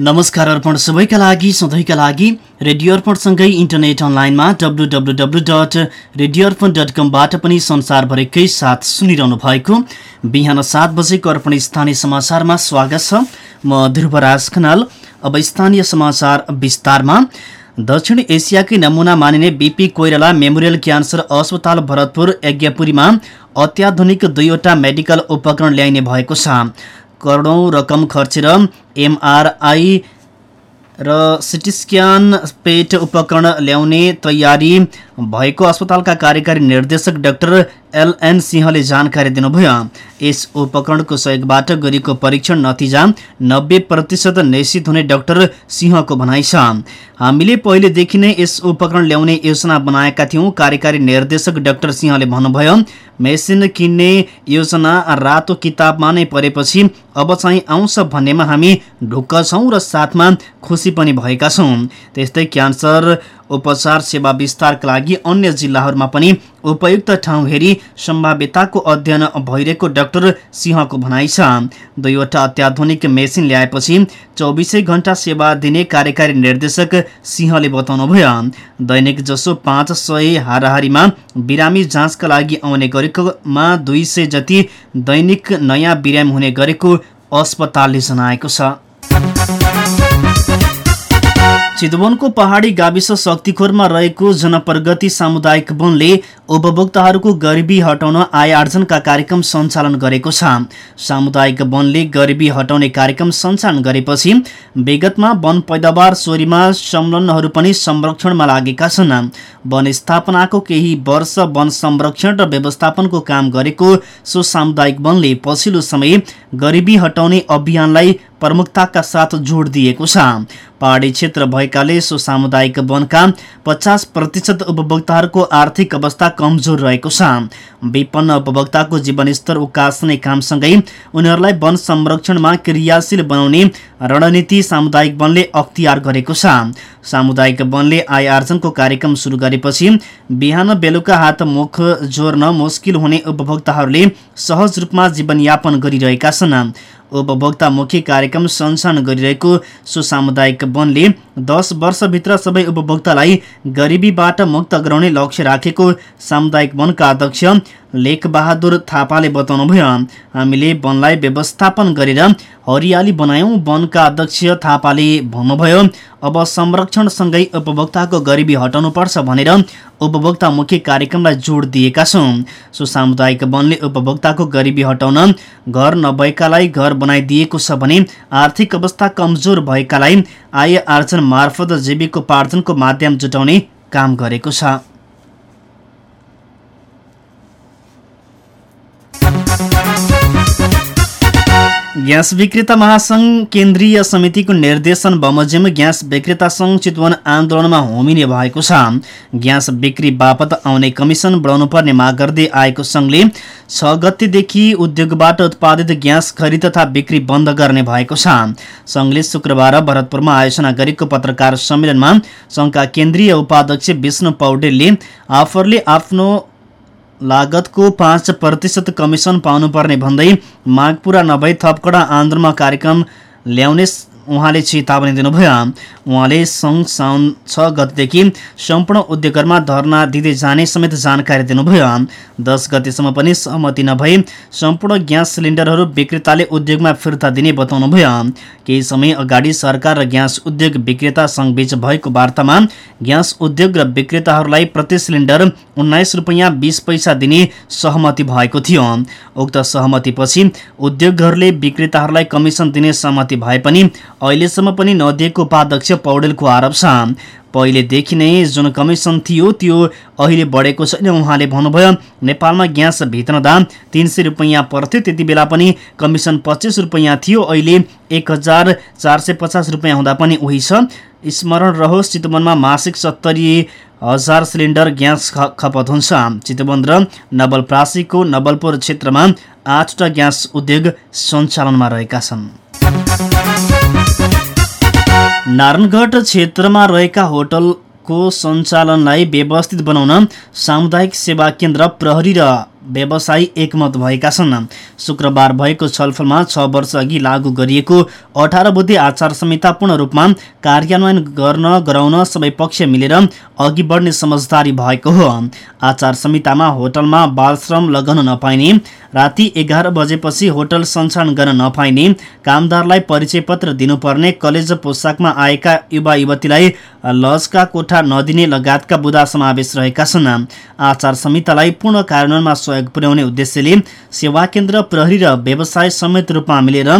नमस्कार अर्पण सबैका लागि सधैँका लागि रेडियो अर्पणसँगै इन्टरनेट अनलाइनमा W W W dot radio Arpan dot कमबाट पनि संसारभरिकै साथ सुनिरहनु भएको बिहान सात बजेको अर्पण स्थानीय समाचारमा स्वागत छ। म ध्रुवराज खनाल। अब स्थानीय समाचार विस्तारमा। दक्षिण एसियाकै नमुना मानिने बिपी कोइराला मेमोरियल क्यान्सर अस्पताल भरतपुर यज्ञपुरीमा अत्याधुनिक दुईवटा मेडिकल उपकरण ल्याइने भएको छ। करोडौँ रकम खर्चेर एमआरआई र सिटी स्क्यान पेट उपकरण ल्याउने तयारी भएको अस्पतालका कार्यकारी निर्देशक डाक्टर एलएन सिंहले जानकारी दिनुभयो यस उपकरणको सहयोगबाट गरिएको परीक्षण नतिजा नब्बे प्रतिशत निश्चित हुने डाक्टर सिंहको भनाइ छ। हामीले पहिलेदेखि नै यस उपकरण ल्याउने योजना बनाएका थियौँ कार्यकारी निर्देशक डाक्टर सिंहले भन्नुभयो मेसिन किन्ने योजना रातो किताबमा नै परेपछि अब चाहिँ आउँछ भन्नेमा हामी ढुक्क छौँ र साथमा खुसी पनि भएका छौँ। त्यस्तै क्यान्सर उपचार सेवा विस्तारका लागि अन्य जिल्लाहरूमा पनि उपयुक्त ठाउँ हेरी सम्भाव्यताको अध्ययन भइरहेको डाक्टर सिंहको भनाइ छ। दुईवटा अत्याधुनिक मेसिन ल्याएपछि चौबिसै घण्टा सेवा दिने कार्यकारी निर्देशक सिंहले बताउनुभयो। दैनिक जसो पाँच सय हाराहारीमा बिरामी जाँचका लागि आउने गरेकोमा दुई जति दैनिक नयाँ बिरामी हुने गरेको अस्पतालले जनाएको छ। चितवनको पहाडी गाविस शक्तिखोरमा रहेको जनप्रगति सामुदायिक वनले उपभोक्ताहरूको गरिबी हटाउन आय आर्जनका कार्यक्रम सञ्चालन गरेको छ। सामुदायिक वनले गरिबी हटाउने कार्यक्रम सञ्चालन गरेपछि विगतमा वन पैदावार चोरीमा संलग्नहरू पनि संरक्षणमा लागेका छन्। वन स्थापनाको केही वर्ष वन संरक्षण र व्यवस्थापनको काम गरेको सो सामुदायिक वनले पछिल्लो समय गरिबी हटाउने अभियानलाई प्रमुखताका साथ जोड दिएको छ। पहाडी क्षेत्र भएकाले सो सामुदायिक वनका पचास प्रतिशत उपभोक्ताहरूको आर्थिक अवस्था कमजोर रहेको छ। विपन्न उपभोक्ताको जीवनस्तर उकास्ने कामसँगै उनीहरूलाई वन संरक्षणमा क्रियाशील बनाउने रणनीति सामुदायिक वनले अख्तियार गरेको छ। सामुदायिक वनले आय आर्जनको कार्यक्रम सुरु गरेपछि बिहान बेलुका हात मुख जोर्न मुस्किल हुने उपभोक्ताहरूले सहज रूपमा जीवनयापन गरिरहेका छन्। उपभोक्तामुखी कार्यक्रम सञ्चालन गरिरहेको सो सामुदायिक वनले दस वर्षभित्र सबै उपभोक्तालाई गरिबीबाट मुक्त गराउने लक्ष्य राखेको सामुदायिक वनका अध्यक्ष लेखबहादुर थापाले बताउनुभयो हामीले वनलाई व्यवस्थापन गरेर हरियाली बनायौँ वनका अध्यक्ष थापाले भन्नुभयो अब संरक्षणसँगै उपभोक्ताको गरिबी हटाउनुपर्छ भनेर उपभोक्तामुखी कार्यक्रमलाई जोड दिएका छौँ। सो सामुदायिक वनले उपभोक्ताको गरिबी हटाउन घर नभएकालाई घर बनाइदिएको छ भने आर्थिक अवस्था कमजोर भएकालाई आय आर्जन मार्फत जीविकोपार्जनको माध्यम जुटाउने काम गरेको छ। ग्यास विक्रेता महासङ्घ केन्द्रीय समितिको निर्देशन बमोजिम ग्यास विक्रेता सङ्घ चितवन आन्दोलनमा होमिने भएको छ। ग्यास बिक्री बापत आउने कमिसन बढाउनु पर्ने माग गर्दै आएको सङ्घले छ गतेदेखि उद्योगबाट उत्पादित ग्यास खरिद तथा बिक्री बन्द गर्ने भएको छ। सङ्घले शुक्रबार भरतपुरमा आयोजना गरेको पत्रकार सम्मेलनमा सङ्घका केन्द्रीय उपाध्यक्ष विष्णु पौडेलले आफरले आफ्नो लागतको पाँच प्रतिशत कमिसन पाउनुपर्ने भन्दै माग पुरा नभई थपकडा आन्दोलनमा कार्यक्रम ल्याउने उहाँले चेतावनी दिनुभयो। उहाँले सङ्घ साउन छ गतेदेखि सम्पूर्ण उद्योगहरूमा धरना दिँदै जाने समेत जानकारी दिनुभयो। दस गतेसम्म पनि सहमति नभई सम्पूर्ण ग्यास सिलिन्डरहरू विक्रेताले उद्योगमा फिर्ता दिने बताउनुभयो। केही समय अगाडि सरकार र ग्यास उद्योग विक्रेता सङ्घबीच भएको वार्तामा ग्यास उद्योग र विक्रेताहरूलाई प्रति सिलिन्डर उन्नाइस रुपियाँ बिस पैसा दिने सहमति भएको थियो। उक्त सहमतिपछि उद्योगहरूले विक्रेताहरूलाई कमिसन दिने सहमति भए पनि अहिलेसम्म पनि नदिएको उपाध्यक्ष पौडेलको आरोप छ। पहिलेदेखि नै जुन कमिसन थियो त्यो अहिले बढेको छैन उहाँले भन्नुभयो नेपालमा ग्यास भित्रदा तिन सय रुपियाँ पर्थ्यो त्यति बेला पनि कमिसन पच्चिस रुपियाँ थियो अहिले एक हजार चार सय पचास रुपियाँ हुँदा पनि उही छ। स्मरण रहोस् चितवनमा मासिक सत्तरी हजार सिलिन्डर ग्यास खपत हुन्छ। चितवन र नवलप्रासीको नवलपुर क्षेत्रमा आठवटा ग्यास उद्योग सञ्चालनमा रहेका छन्। नारायणगढ क्षेत्रमा रहेका होटलको सञ्चालनलाई व्यवस्थित बनाउन सामुदायिक सेवा केन्द्र प्रहरी र व्यवसायी एकमत भएका छन्। शुक्रबार भएको छलफलमा छ वर्ष अघि लागू गरिएको अठार बुद्धि आचार संहिता पूर्ण रूपमा कार्यान्वयन गर्न गराउन सबै पक्ष मिलेर अघि बढ्ने समझदारी भएको हो। आचार संहितामा होटलमा बालश्रम लगाउन नपाइने राति एघार बजेपछि होटल सञ्चालन गर्न नपाइने कामदारलाई परिचय पत्र दिनुपर्ने कलेज पोसाकमा आएका युवा युवतीलाई लजका कोठा नदिने लगायतका बुदा समावेश रहेका छन्। आचार संहितालाई पूर्ण कार्यान्वयनमा सहयोग पुर्याउने उद्देश्यले सेवा केन्द्र प्रहरी र व्यवसाय समेत रूपमा मिलेर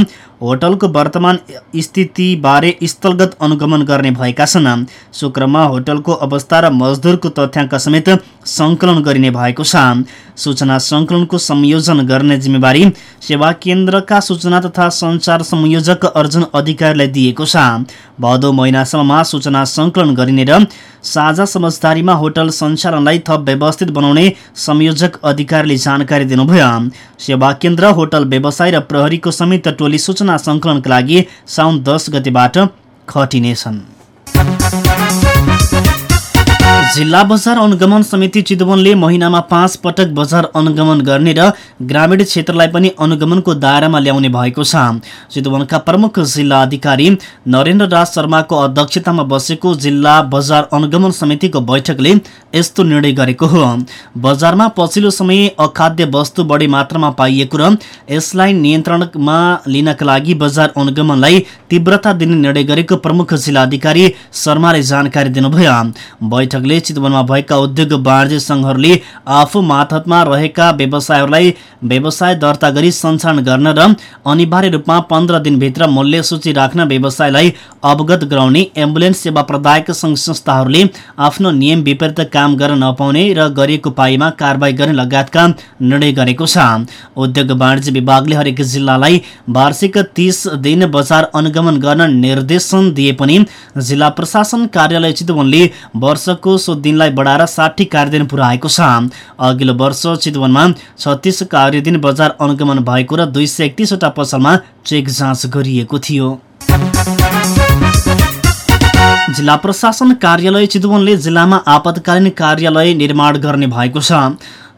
होटलको वर्तमान स्थितिबारे स्थलगत अनुगमन गर्ने भएका छन्। शुक्रमा होटलको अवस्था र मजदुरको तथ्याङ्क समेत सङ्कलन गरिने भएको छ। सूचना सङ्कलनको संयोजन गर्ने जिम्मेवारी सेवा केन्द्रका सूचना तथा सञ्चार संयोजक अर्जुन अधिकारीलाई दिएको छ। भदौ महिनासम्ममा सूचना सङ्कलन गरिने र साझा समझदारीमा होटल सञ्चालनलाई थप व्यवस्थित बनाउने संयोजक अधिकारीले जानकारी दिनुभयो। सेवा केन्द्र होटल व्यवसाय र प्रहरीको संयुक्त टोली सूचना सङ्कलनका लागि साउन दस गतिबाट खटिनेछन्। जिल्ला बजार अनुगमन समिति चितवनले महिनामा पाँच पटक बजार अनुगमन गर्ने र ग्रामीण क्षेत्रलाई पनि अनुगमनको दायरामा ल्याउने भएको छ। चितवनका प्रमुख जिल्ला अधिकारी नरेन्द्र राज शर्माको अध्यक्षतामा बसेको जिल्ला बजार अनुगमन समितिको बैठकले यस्तो निर्णय गरेको हो। बजारमा पछिल्लो समय अखाद्य वस्तु बढी मात्रामा पाइएको र यसलाई नियन्त्रणमा लिनका लागि बजार अनुगमनलाई तीव्रता दिने निर्णय गरेको प्रमुख जिल्ला अधिकारी शर्माले जानकारी दिनुभयो। बैठकले चितवनमा भएका उद्योग वाणिज्य सङ्घहरूले आफू मातहतमा रहेका व्यवसायहरूलाई व्यवसाय दर्ता गरी सञ्चालन गर्न र अनिवार्य रूपमा पन्ध्र दिनभित्र मूल्य सूची राख्न व्यवसायलाई अवगत गराउने एम्बुलेन्स सेवा प्रदायक सङ्घ संस्थाहरूले आफ्नो नियम विपरीत काम गर्न नपाउने र गरिएको पाइमा कारवाही गर्ने लगायतका निर्णय गरेको छ। उद्योग वाणिज्य विभागले हरेक जिल्लालाई वार्षिक तीस दिन बजार अनुगमन गर्न निर्देशन दिए पनि जिल्ला प्रशासन कार्यालय चितवनले वर्षको सो दिनलाई बढाएर साठी कार्यदिन पुऱ्याएको छ। अघिल्लो वर्ष चितवनमा छत्तिस कार्यदिन बजार अनुगमन भएको र दुई सय एकतिसवटा पसलमा चेक जाँच गरिएको थियो। जिल्ला प्रशासन कार्यालय चितवनले जिल्लामा आपतकालीन कार्यालय निर्माण गर्ने भएको छ।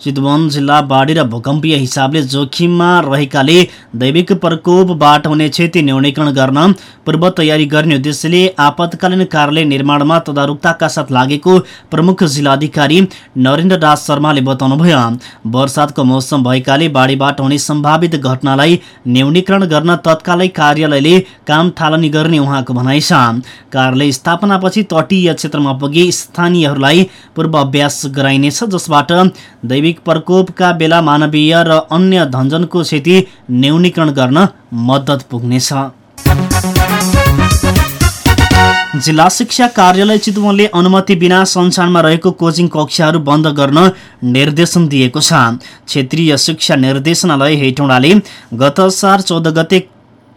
चितवन जिल्ला बाढी र भूकम्पीय हिसाबले जोखिममा रहेकाले दैविक प्रकोपबाट हुने क्षति न्यूनीकरण गर्न पूर्व तयारी गर्ने उद्देश्यले आपतकालीन कार्यालय निर्माणमा तदारुकताका साथ लागेको प्रमुख जिल्लाधिकारी नरेन्द्र राज शर्माले बताउनुभयो वर्षातको मौसम भएकाले बाढीबाट हुने सम्भावित घटनालाई न्यूनीकरण गर्न तत्कालै कार्यालयले काम थालनी गर्ने उहाँको भनाइ छ। कार्यालय स्थापनापछि तटीय क्षेत्रमा पुगे स्थानीयहरूलाई पूर्व अभ्यास गराइनेछ जसबाट दैविक दैविक प्रकोपका बेला मानवीय र अन्य धनजनको क्षति न्यूनीकरण गर्न मद्दत पुग्नेछ। जिल्ला शिक्षा कार्यालय चितवनले अनुमति बिना सञ्चालनमा रहेको कोचिङ कक्षाहरू बन्द गर्न निर्देशन दिएको छ। क्षेत्रीय शिक्षा निर्देशनालय हेटौँडाले गत सार चौध गते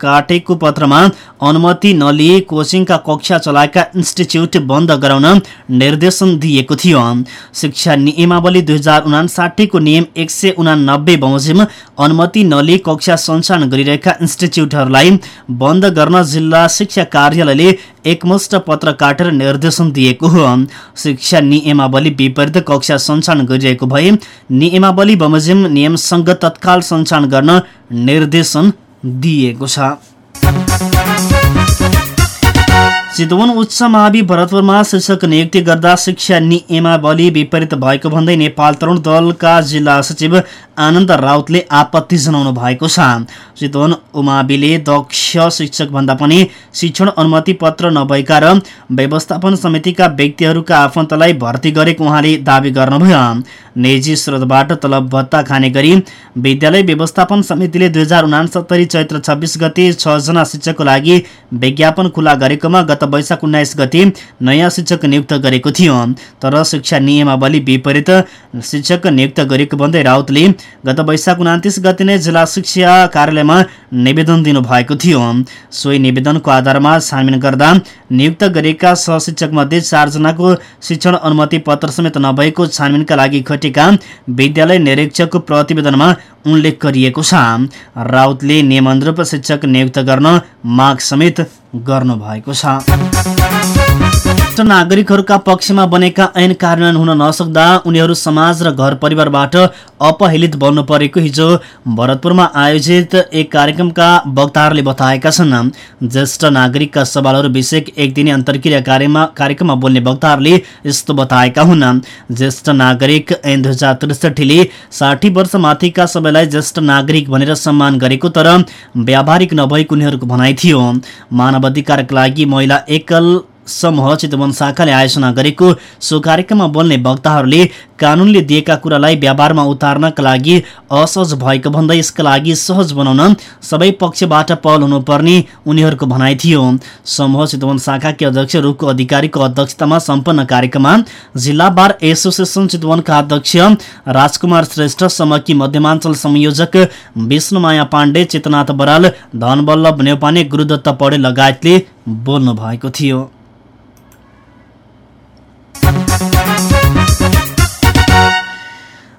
काटेको पत्रमा अनुमति नलिए कोचिङका कक्षा चलाएका इन्स्टिच्युट बन्द गराउन निर्देशन दिएको थियो। शिक्षा नियमावली दुई हजार उनासाठीको नियम एक सय उनानब्बे बमोजिम अनुमति नलिए कक्षा सञ्चालन गरिरहेका इन्स्टिच्युटहरूलाई बन्द गर्न जिल्ला शिक्षा कार्यालयले एकमुष्ट पत्र काटेर निर्देशन दिएको हो। शिक्षा नियमावली विपरीत कक्षा सञ्चालन गरिरहेको भए नियमावली बमोजिम नियमसँग तत्काल सञ्चालन गर्न निर्देशन दिएको छ चितवन उच्च मावि भरतपुरमा शिक्षक नियुक्ति गर्दा शिक्षा नियमावली विपरीत भएको भन्दै नेपाल तरुण दलका जिल्ला सचिव आनन्द राउतले आपत्ति जनाउनु भएको छ। चितवन उमाविले दक्ष शिक्षक भन्दा पनि शिक्षण अनुमति पत्र नभएका र व्यवस्थापन समितिका व्यक्तिहरूका आफन्तलाई भर्ती गरेको उहाँले दावी गर्नुभयो। निजी स्रोतबाट तलब भत्ता खाने गरी विद्यालय व्यवस्थापन समितिले दुई हजार उनासत्तरी चैत्र छब्बिस गते छजना शिक्षकको लागि विज्ञापन खुला गरेकोमा गत वैशाख उन्नाइस गते नयाँ शिक्षक नियुक्त गरेको थियो। तर शिक्षा नियमावली विपरीत शिक्षक नियुक्त गरेको भन्दै राउतले गत वैशाख उनातिस गति नै जिल्ला शिक्षा कार्यालयमा निवेदन दिनुभएको थियो। सोही निवेदनको आधारमा छानबिन गर्दा नियुक्त गरेका सहशिक्षक चारजनाको शिक्षण अनुमति पत्र समेत नभएको छानबिनका लागि खटेका विद्यालय निरीक्षकको प्रतिवेदनमा उल्लेख गरिएको छ। राउतले नियमअनुरूप शिक्षक नियुक्त गर्न माग समेत गर्नुभएको छ। ज्येष्ठ नागरिकहरूका पक्षमा बनेका ऐन कार्यान्वयन हुन नसक्दा उनीहरू समाज र घर परिवारबाट अपहेलित बन्नु परेको हिजो भरतपुरमा आयोजित एक कार्यक्रमका वक्ताहरूले बताएका छन्। ज्येष्ठ नागरिकका सवालहरू विषय एक दिने अन्तर्क्रिया कार्यमा कार्यक्रममा बोल्ने वक्ताहरूले यस्तो बताएका हुन्। ज्येष्ठ नागरिक ऐन दुई हजार त्रिसठीले साठी वर्ष माथिका सबैलाई ज्येष्ठ नागरिक भनेर सम्मान गरेको तर व्यावहारिक नभएको उनीहरूको भनाइ थियो। मानव अधिकारका लागि महिला एकल समूह चितवन शाखाले आयोजना गरेको सो कार्यक्रममा बोल्ने वक्ताहरूले कानूनले दिएका कुरालाई व्यापारमा उतार्नका लागि असहज भएको भन्दै यसका लागि सहज बनाउन सबै पक्षबाट पहल हुनुपर्ने उनीहरूको भनाइ थियो। समूह चितवन शाखाकी अध्यक्ष रुख अधिकारीको अध्यक्षतामा सम्पन्न कार्यक्रममा जिल्ला बार एसोसिएसन चितवनका अध्यक्ष राजकुमार श्रेष्ठ समकी मध्यमाञ्चल संयोजक विष्णुमाया पाण्डे चेतनाथ बराल धनवल्लभ नेौपाने गुरुदत्त पौडे लगायतले बोल्नु भएको थियो।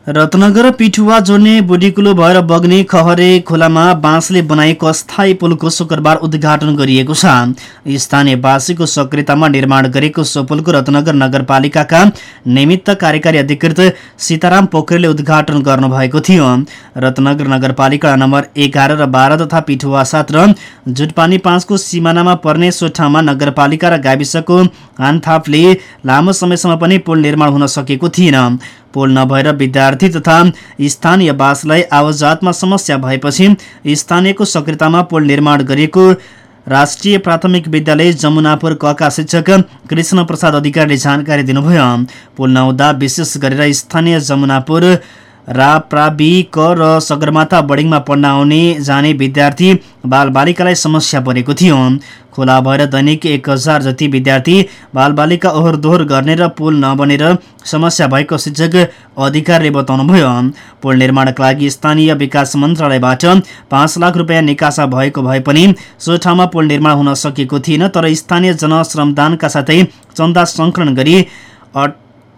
रत्नगर पिठुवा जोड्ने बुढीकुलो भएर बग्ने खहरे खोलामा बाँसले बनाएको अस्थायी पुलको शुक्रबार उद्घाटन गरिएको छ। स्थानीयवासीको सक्रियतामा निर्माण गरेको सो पुलको रत्नगर नगरपालिकाका निमित्त कार्यकारी अधिकृत सीताराम पोखरेलले उद्घाटन गर्नुभएको थियो। रत्नगर नगरपालिका नम्बर एघार र बाह्र तथा पिठुवा सात र जुटपानी पाँचको सिमानामा पर्ने सो ठाउँमा नगरपालिका र गाविसको हानथापले लामो समयसम्म पनि पुल निर्माण हुन सकेको थिएन। पोल नभएर विद्यार्थी तथा स्थानीयवासलाई आवाजातमा समस्या भएपछि स्थानीयको सक्रियतामा पोल निर्माण गरिएको राष्ट्रिय प्राथमिक विद्यालय जमुनापुर कका शिक्षक कृष्ण प्रसाद अधिकारीले जानकारी दिनुभयो। पुल नहुँदा विशेष गरेर स्थानीय जमुनापुर राप्राबी क र सगरमाथा बोर्डिङमा पढ्न आउने जाने विद्यार्थी बालबालिकालाई समस्या परेको थियो। खोला भएर दैनिक एक हजार जति विद्यार्थी बालबालिका ओहोर दोहोर गर्ने र पुल नबनेर समस्या भएको शिक्षक अधिकारीले बताउनुभयो। पुल निर्माणका लागि स्थानीय विकास मन्त्रालयबाट पाँच लाख रुपियाँ निकासा भएको भए पनि सो ठाउँमा पुल निर्माण हुन सकेको थिएन तर स्थानीय जनश्रमदानका साथै चन्दा सङ्कलन गरी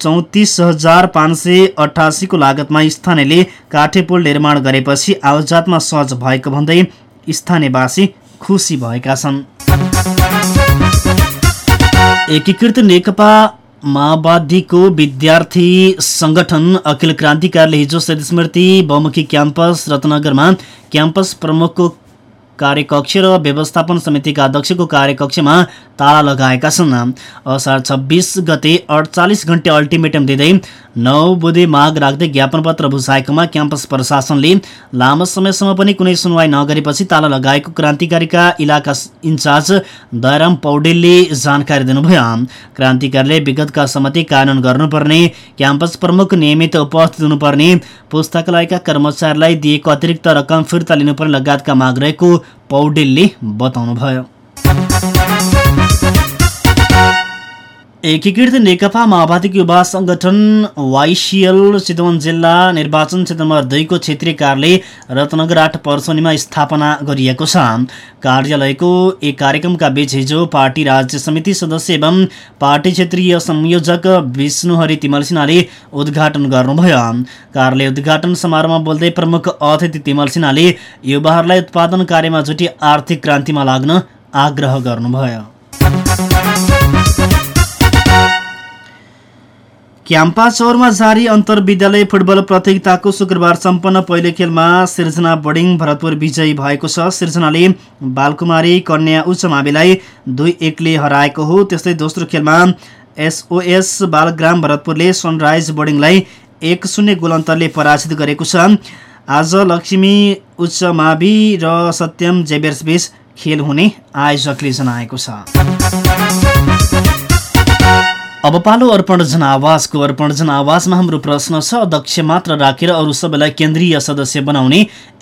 चौतिस हजार पाँच सय अठासीको लागतमा स्थानीयले काठे पुल निर्माण गरेपछि आवाजातमा सहज भएको भन्दै स्थानीयवासी खुसी भएका छन्। एकीकृत नेकपा माओवादीको विद्यार्थी संगठन अखिल क्रान्तिकारीले हिजो शहीद स्मृति बहुमुखी क्याम्पस रत्नगरमा क्याम्पस प्रमुखको कार्यकक्ष र व्यवस्थापन समितिका अध्यक्षको कार्यकक्षमा ताला लगाएका छन्। असार छब्बिस गते अडचालिस घन्टे अल्टिमेटम दिँदै नौ बुधे माग राख्दै ज्ञापन पत्र बुझाएकोमा क्याम्पस प्रशासनले लामो समयसम्म पनि कुनै सुनवाई नगरेपछि ताला लगाएको क्रान्तिकारीका इलाका इन्चार्ज दयाराम पौडेलले जानकारी दिनुभयो। क्रान्तिकारीले विगतका सम्मति कानून गर्नुपर्ने क्याम्पस प्रमुख नियमित उपस्थित हुनुपर्ने पुस्तकालयका कर्मचारीलाई दिएको अतिरिक्त रकम फिर्ता लिनुपर्ने लगायतका माग रहेको पौडेलले बताउनुभयो। एकीकृत नेकपा माओवादीको युवा संगठन वाइसिएल चितवन जिल्ला निर्वाचन क्षेत्र नम्बर दुईको क्षेत्रीय कार्यालय रत्नगर आठ पर्सोनीमा स्थापना गरिएको छ। कार्यालयको एक कार्यक्रमका बीच हिजो पार्टी राज्य समिति सदस्य एवं पार्टी क्षेत्रीय संयोजक विष्णुहरि तिमल सिन्हाले उद्घाटन गर्नुभयो। कार्यालय उद्घाटन समारोहमा बोल्दै प्रमुख अतिथि तिमल सिन्हाले युवाहरूलाई उत्पादन कार्यमा जुटी आर्थिक क्रान्तिमा लाग्न आग्रह गर्नुभयो। क्याम्पा चौरमा जारी अन्तर्विद्यालय फुटबल प्रतियोगिताको शुक्रबार सम्पन्न पहिलो खेलमा सिर्जना बोर्डिङ भरतपुर विजयी भएको छ। सिर्जनाले बालकुमारी कन्या उच्च माविलाई दुई एकले हराएको हो। त्यस्तै दोस्रो खेलमा एसओएस बालग्राम भरतपुरले सनराइज बोर्डिङलाई एक शून्य गोल अन्तरले पराजित गरेको छ। आज लक्ष्मी उच्च मावि र सत्यम जेबेर्सबीच खेल हुने आयोजकले जनाएको छ। अब पालो अर्पण जनावासको अर्पण जनावासमा हाम्रो प्रश्न छ अध्यक्ष मात्र राखेर अरू सबैलाई केन्द्रीय सदस्य बनाउने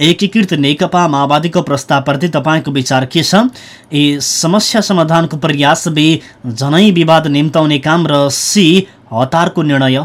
एकीकृत नेकपा माओवादीको प्रस्तावप्रति तपाईँको विचार के छ? ए समस्या समाधानको प्रयास बे जनै विवाद निम्ताउने काम र सी हतारको निर्णय।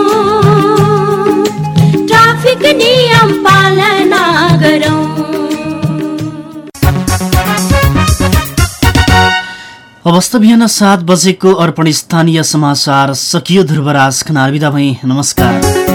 गरौँ अवस्था बिहान सात बजेको अर्पण स्थानीय समाचार सकियो ध्रुवराज खनाल भई नमस्कार।